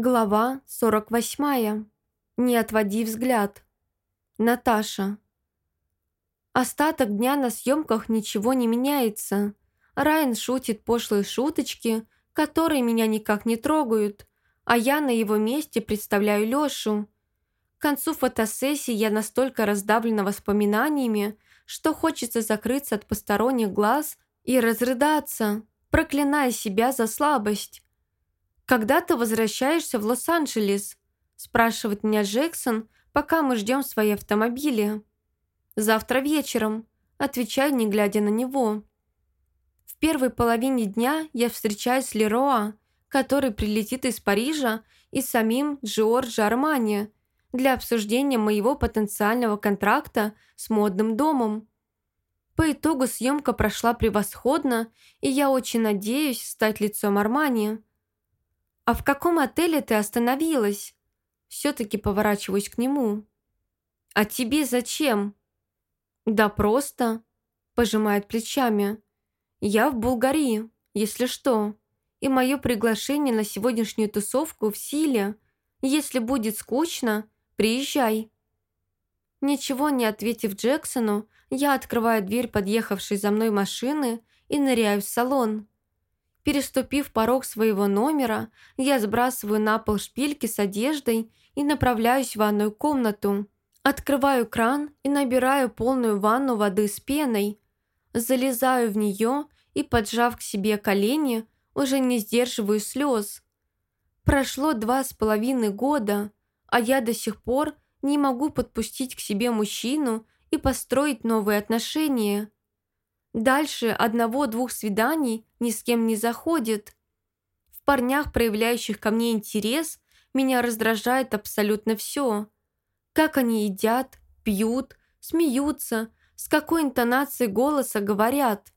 Глава 48. Не отводи взгляд. Наташа. Остаток дня на съемках ничего не меняется. Райан шутит пошлые шуточки, которые меня никак не трогают, а я на его месте представляю Лёшу. К концу фотосессии я настолько раздавлена воспоминаниями, что хочется закрыться от посторонних глаз и разрыдаться, проклиная себя за слабость. «Когда ты возвращаешься в Лос-Анджелес?» – спрашивает меня Джексон, пока мы ждем свои автомобили. «Завтра вечером», – отвечаю, не глядя на него. В первой половине дня я встречаюсь с Лероа, который прилетит из Парижа и самим Джорджо Армани для обсуждения моего потенциального контракта с модным домом. По итогу съемка прошла превосходно, и я очень надеюсь стать лицом Армани. «А в каком отеле ты остановилась?» Все-таки поворачиваюсь к нему. «А тебе зачем?» «Да просто», – пожимает плечами. «Я в Булгарии, если что, и мое приглашение на сегодняшнюю тусовку в силе. Если будет скучно, приезжай». Ничего не ответив Джексону, я открываю дверь подъехавшей за мной машины и ныряю в салон. Переступив порог своего номера, я сбрасываю на пол шпильки с одеждой и направляюсь в ванную комнату. Открываю кран и набираю полную ванну воды с пеной. Залезаю в нее и, поджав к себе колени, уже не сдерживаю слез. Прошло два с половиной года, а я до сих пор не могу подпустить к себе мужчину и построить новые отношения. Дальше одного-двух свиданий ни с кем не заходит. В парнях, проявляющих ко мне интерес, меня раздражает абсолютно все. Как они едят, пьют, смеются, с какой интонацией голоса говорят.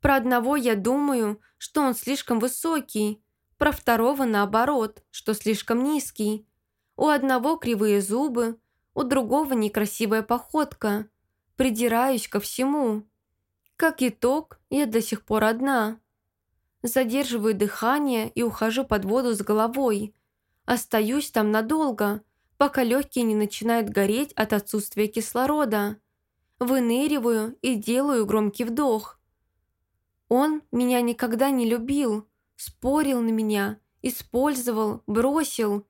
Про одного я думаю, что он слишком высокий, про второго наоборот, что слишком низкий. У одного кривые зубы, у другого некрасивая походка. Придираюсь ко всему. Как итог, я до сих пор одна. Задерживаю дыхание и ухожу под воду с головой. Остаюсь там надолго, пока легкие не начинают гореть от отсутствия кислорода. Выныриваю и делаю громкий вдох. Он меня никогда не любил, спорил на меня, использовал, бросил.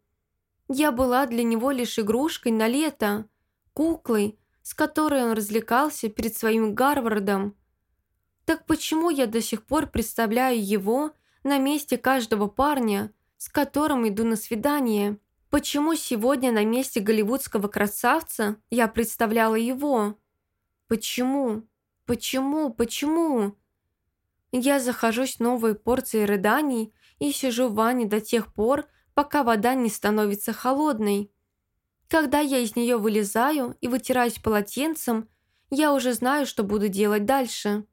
Я была для него лишь игрушкой на лето, куклой, с которой он развлекался перед своим Гарвардом, так почему я до сих пор представляю его на месте каждого парня, с которым иду на свидание? Почему сегодня на месте голливудского красавца я представляла его? Почему? Почему? Почему? Я захожусь новой порцией рыданий и сижу в ванне до тех пор, пока вода не становится холодной. Когда я из нее вылезаю и вытираюсь полотенцем, я уже знаю, что буду делать дальше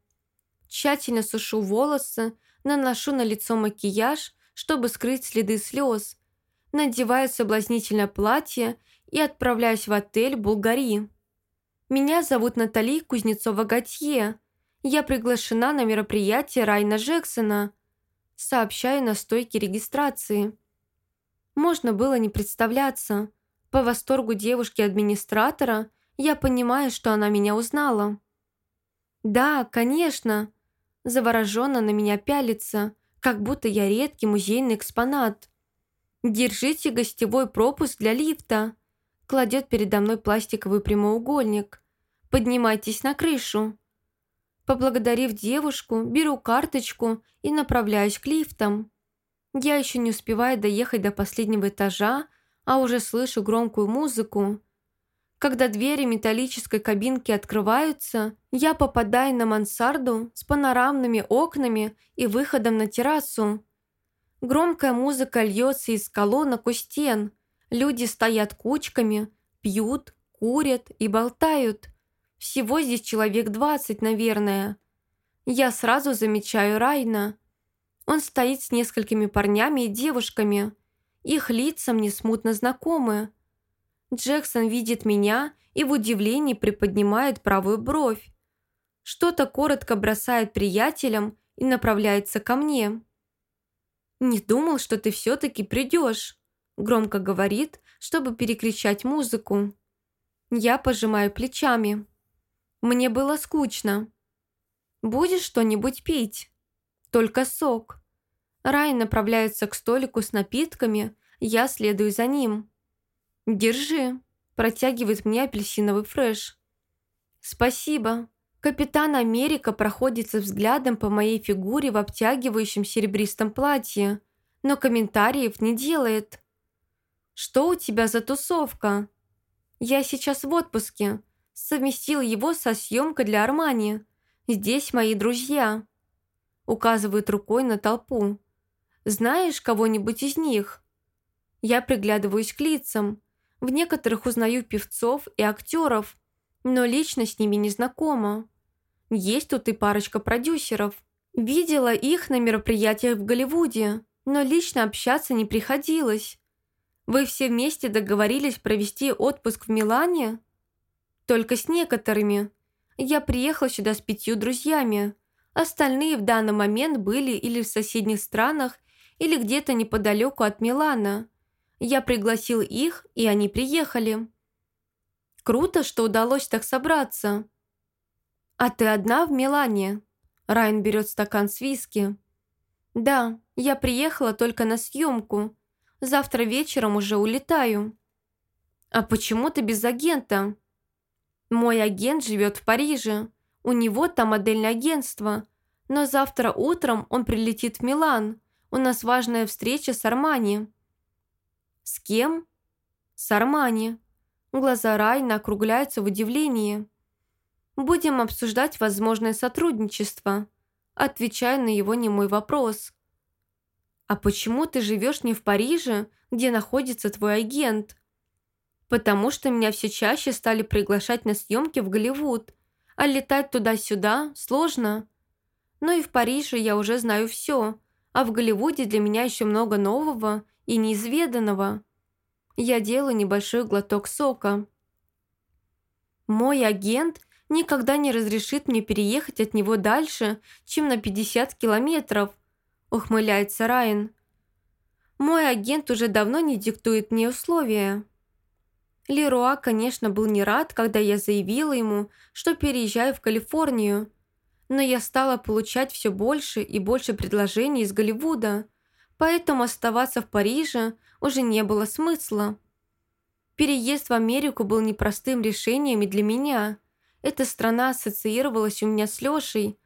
тщательно сушу волосы, наношу на лицо макияж, чтобы скрыть следы слез, надеваю соблазнительное платье и отправляюсь в отель «Булгари». Меня зовут Натали Кузнецова-Готье. Я приглашена на мероприятие Райна Джексона. Сообщаю на стойке регистрации. Можно было не представляться. По восторгу девушки-администратора я понимаю, что она меня узнала. «Да, конечно», завороженно на меня пялится, как будто я редкий музейный экспонат. «Держите гостевой пропуск для лифта», кладет передо мной пластиковый прямоугольник. «Поднимайтесь на крышу». Поблагодарив девушку, беру карточку и направляюсь к лифтам. Я еще не успеваю доехать до последнего этажа, а уже слышу громкую музыку. Когда двери металлической кабинки открываются, я попадаю на мансарду с панорамными окнами и выходом на террасу. Громкая музыка льется из колонок у стен. Люди стоят кучками, пьют, курят и болтают. Всего здесь человек двадцать, наверное. Я сразу замечаю Райна. Он стоит с несколькими парнями и девушками. Их лица мне смутно знакомы. Джексон видит меня и в удивлении приподнимает правую бровь. Что-то коротко бросает приятелям и направляется ко мне. «Не думал, что ты все-таки придешь», Громко говорит, чтобы перекричать музыку. Я пожимаю плечами. Мне было скучно. Будешь что-нибудь пить? Только сок. Рай направляется к столику с напитками, я следую за ним. «Держи», – протягивает мне апельсиновый фреш. «Спасибо». Капитан Америка проходится взглядом по моей фигуре в обтягивающем серебристом платье, но комментариев не делает. «Что у тебя за тусовка?» «Я сейчас в отпуске. Совместил его со съемкой для Армани. Здесь мои друзья». Указывает рукой на толпу. «Знаешь кого-нибудь из них?» Я приглядываюсь к лицам. В некоторых узнаю певцов и актеров, но лично с ними не знакома. Есть тут и парочка продюсеров. Видела их на мероприятиях в Голливуде, но лично общаться не приходилось. Вы все вместе договорились провести отпуск в Милане? Только с некоторыми. Я приехала сюда с пятью друзьями. Остальные в данный момент были или в соседних странах, или где-то неподалеку от Милана. Я пригласил их, и они приехали. Круто, что удалось так собраться. А ты одна в Милане? Райан берет стакан с виски. Да, я приехала только на съемку. Завтра вечером уже улетаю. А почему ты без агента? Мой агент живет в Париже. У него там модельное агентство. Но завтра утром он прилетит в Милан. У нас важная встреча с Армани. «С кем?» «С Армани». Глаза Райна округляются в удивлении. «Будем обсуждать возможное сотрудничество», отвечая на его немой вопрос. «А почему ты живешь не в Париже, где находится твой агент?» «Потому что меня все чаще стали приглашать на съемки в Голливуд, а летать туда-сюда сложно. Но и в Париже я уже знаю все, а в Голливуде для меня еще много нового и неизведанного. Я делаю небольшой глоток сока. Мой агент никогда не разрешит мне переехать от него дальше, чем на 50 километров, ухмыляется Райан. Мой агент уже давно не диктует мне условия. Леруа, конечно, был не рад, когда я заявила ему, что переезжаю в Калифорнию, но я стала получать все больше и больше предложений из Голливуда – поэтому оставаться в Париже уже не было смысла. Переезд в Америку был непростым решением и для меня. Эта страна ассоциировалась у меня с Лешей,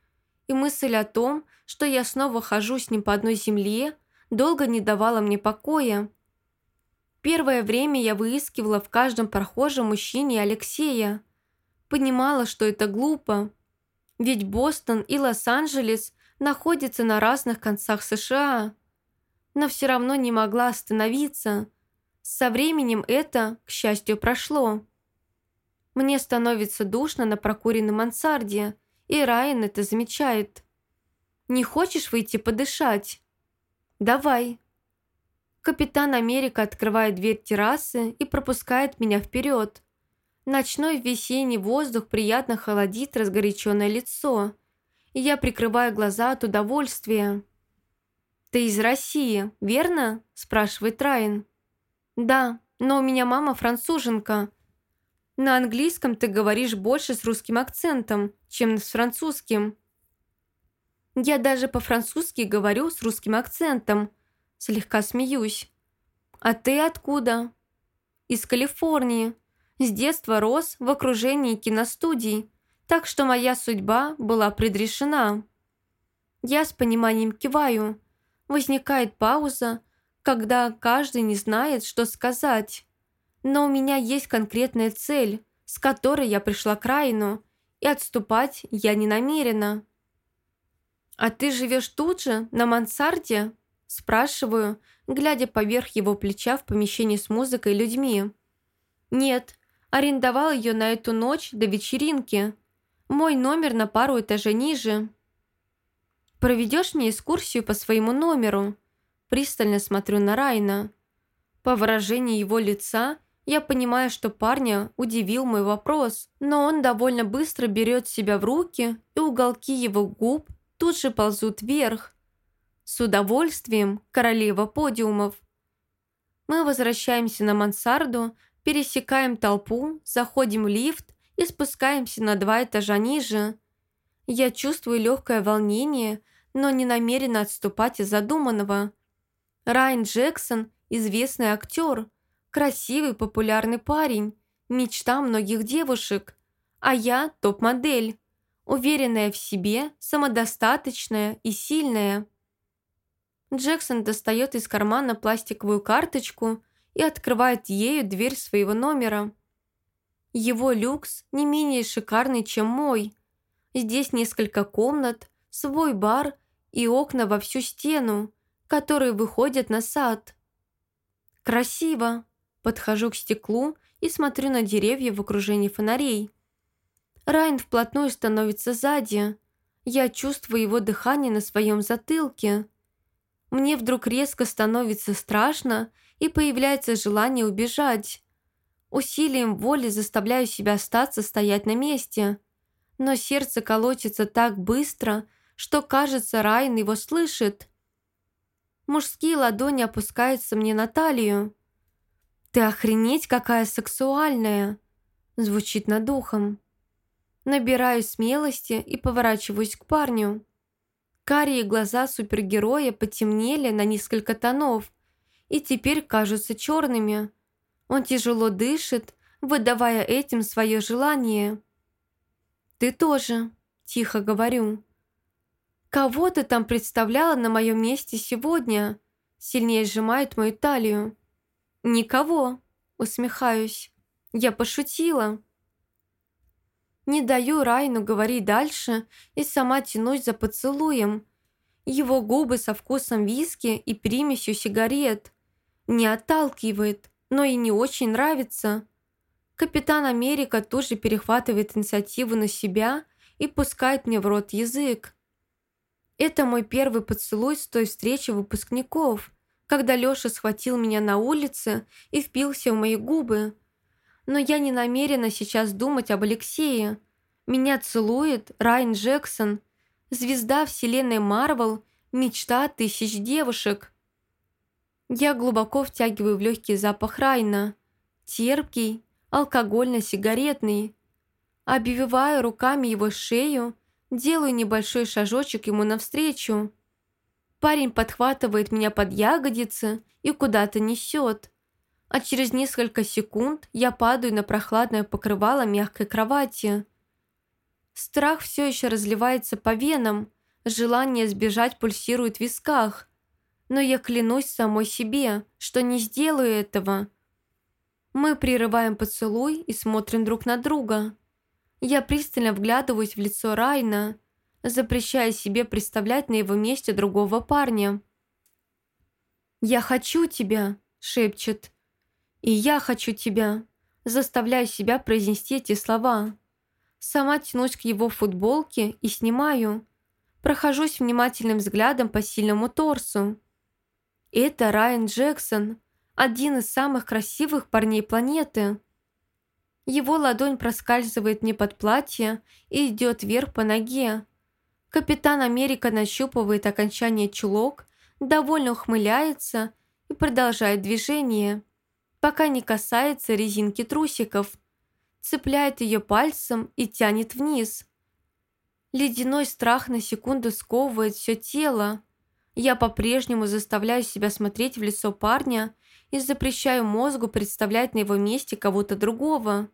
и мысль о том, что я снова хожу с ним по одной земле, долго не давала мне покоя. Первое время я выискивала в каждом прохожем мужчине Алексея. Понимала, что это глупо. Ведь Бостон и Лос-Анджелес находятся на разных концах США но все равно не могла остановиться. Со временем это, к счастью, прошло. Мне становится душно на прокуренной мансарде, и Райан это замечает. «Не хочешь выйти подышать?» «Давай». Капитан Америка открывает дверь террасы и пропускает меня вперед. Ночной весенний воздух приятно холодит разгоряченное лицо, и я прикрываю глаза от удовольствия. «Ты из России, верно?» – спрашивает Райан. «Да, но у меня мама француженка. На английском ты говоришь больше с русским акцентом, чем с французским». «Я даже по-французски говорю с русским акцентом», – слегка смеюсь. «А ты откуда?» «Из Калифорнии. С детства рос в окружении киностудий, так что моя судьба была предрешена». Я с пониманием киваю. Возникает пауза, когда каждый не знает, что сказать. Но у меня есть конкретная цель, с которой я пришла к Райну, и отступать я не намерена. «А ты живешь тут же, на мансарде?» Спрашиваю, глядя поверх его плеча в помещении с музыкой и людьми. «Нет, арендовал ее на эту ночь до вечеринки. Мой номер на пару этажей ниже». Проведешь мне экскурсию по своему номеру?» Пристально смотрю на Райна. По выражению его лица я понимаю, что парня удивил мой вопрос, но он довольно быстро берет себя в руки, и уголки его губ тут же ползут вверх. С удовольствием, королева подиумов. Мы возвращаемся на мансарду, пересекаем толпу, заходим в лифт и спускаемся на два этажа ниже. Я чувствую легкое волнение, но не намерена отступать из задуманного. Райан Джексон – известный актер, красивый популярный парень, мечта многих девушек, а я – топ-модель, уверенная в себе, самодостаточная и сильная. Джексон достает из кармана пластиковую карточку и открывает ею дверь своего номера. Его люкс не менее шикарный, чем мой. Здесь несколько комнат, свой бар и окна во всю стену, которые выходят на сад. Красиво. Подхожу к стеклу и смотрю на деревья в окружении фонарей. Райан вплотную становится сзади. Я чувствую его дыхание на своем затылке. Мне вдруг резко становится страшно и появляется желание убежать. Усилием воли заставляю себя остаться стоять на месте. Но сердце колотится так быстро, что, кажется, Райан его слышит. Мужские ладони опускаются мне на талию. «Ты охренеть какая сексуальная!» Звучит над ухом. Набираю смелости и поворачиваюсь к парню. Карие глаза супергероя потемнели на несколько тонов и теперь кажутся черными. Он тяжело дышит, выдавая этим свое желание. «Ты тоже», – тихо говорю. «Кого ты там представляла на моем месте сегодня?» Сильнее сжимает мою талию. «Никого», – усмехаюсь. «Я пошутила». Не даю Райну говорить дальше и сама тянусь за поцелуем. Его губы со вкусом виски и примесью сигарет. Не отталкивает, но и не очень нравится. Капитан Америка тоже перехватывает инициативу на себя и пускает мне в рот язык. Это мой первый поцелуй с той встречи выпускников, когда Лёша схватил меня на улице и впился в мои губы, но я не намерена сейчас думать об Алексее. Меня целует Райан Джексон, звезда вселенной Марвел, мечта тысяч девушек. Я глубоко втягиваю в легкий запах Райна, терпкий, алкогольно-сигаретный. Обвиваю руками его шею, делаю небольшой шажочек ему навстречу. Парень подхватывает меня под ягодицы и куда-то несет а через несколько секунд я падаю на прохладное покрывало мягкой кровати. Страх все еще разливается по венам, желание сбежать пульсирует в висках. Но я клянусь самой себе, что не сделаю этого. Мы прерываем поцелуй и смотрим друг на друга. Я пристально вглядываюсь в лицо Райна, запрещая себе представлять на его месте другого парня. «Я хочу тебя», — шепчет. «И я хочу тебя», заставляю себя произнести эти слова. Сама тянусь к его футболке и снимаю. Прохожусь внимательным взглядом по сильному торсу. Это Райан Джексон, один из самых красивых парней планеты. Его ладонь проскальзывает мне под платье и идет вверх по ноге. Капитан Америка нащупывает окончание чулок, довольно ухмыляется и продолжает движение пока не касается резинки трусиков. Цепляет ее пальцем и тянет вниз. Ледяной страх на секунду сковывает все тело. Я по-прежнему заставляю себя смотреть в лицо парня и запрещаю мозгу представлять на его месте кого-то другого.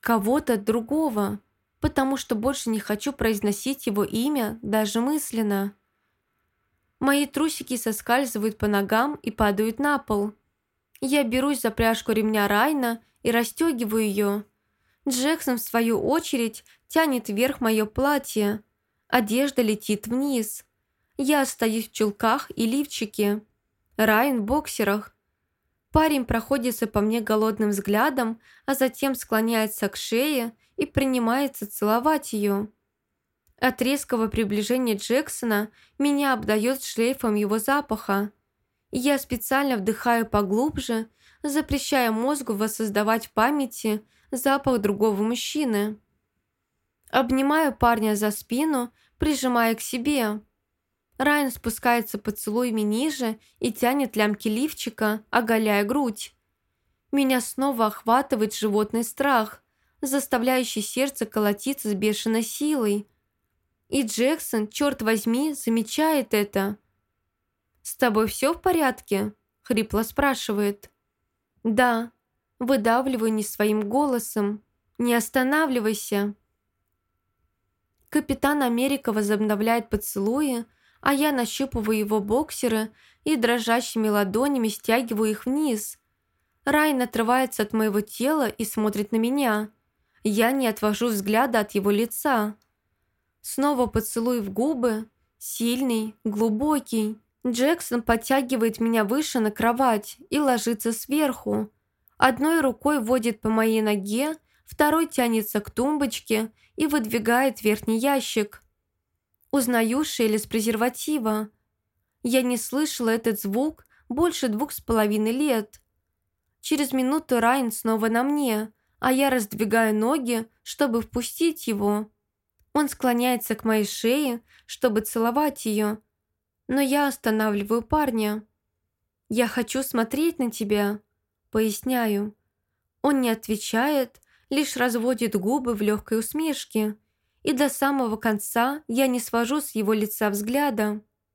Кого-то другого, потому что больше не хочу произносить его имя даже мысленно. Мои трусики соскальзывают по ногам и падают на пол. Я берусь за пряжку ремня Райна и расстегиваю ее. Джексон, в свою очередь, тянет вверх мое платье. Одежда летит вниз. Я остаюсь в чулках и лифчике. Райан в боксерах. Парень проходится по мне голодным взглядом, а затем склоняется к шее и принимается целовать ее. От резкого приближения Джексона меня обдает шлейфом его запаха. Я специально вдыхаю поглубже, запрещая мозгу воссоздавать в памяти запах другого мужчины. Обнимаю парня за спину, прижимая к себе. Райан спускается поцелуями ниже и тянет лямки лифчика, оголяя грудь. Меня снова охватывает животный страх, заставляющий сердце колотиться с бешеной силой. И Джексон, черт возьми, замечает это. «С тобой все в порядке?» – хрипло спрашивает. «Да», – выдавливаю не своим голосом. «Не останавливайся». Капитан Америка возобновляет поцелуи, а я нащупываю его боксеры и дрожащими ладонями стягиваю их вниз. Райан отрывается от моего тела и смотрит на меня. Я не отвожу взгляда от его лица. Снова поцелуй в губы, сильный, глубокий. Джексон подтягивает меня выше на кровать и ложится сверху. Одной рукой водит по моей ноге, второй тянется к тумбочке и выдвигает верхний ящик. Узнаю шелест презерватива. Я не слышала этот звук больше двух с половиной лет. Через минуту Райан снова на мне, а я раздвигаю ноги, чтобы впустить его. Он склоняется к моей шее, чтобы целовать ее, но я останавливаю парня. «Я хочу смотреть на тебя», — поясняю. Он не отвечает, лишь разводит губы в легкой усмешке, и до самого конца я не свожу с его лица взгляда.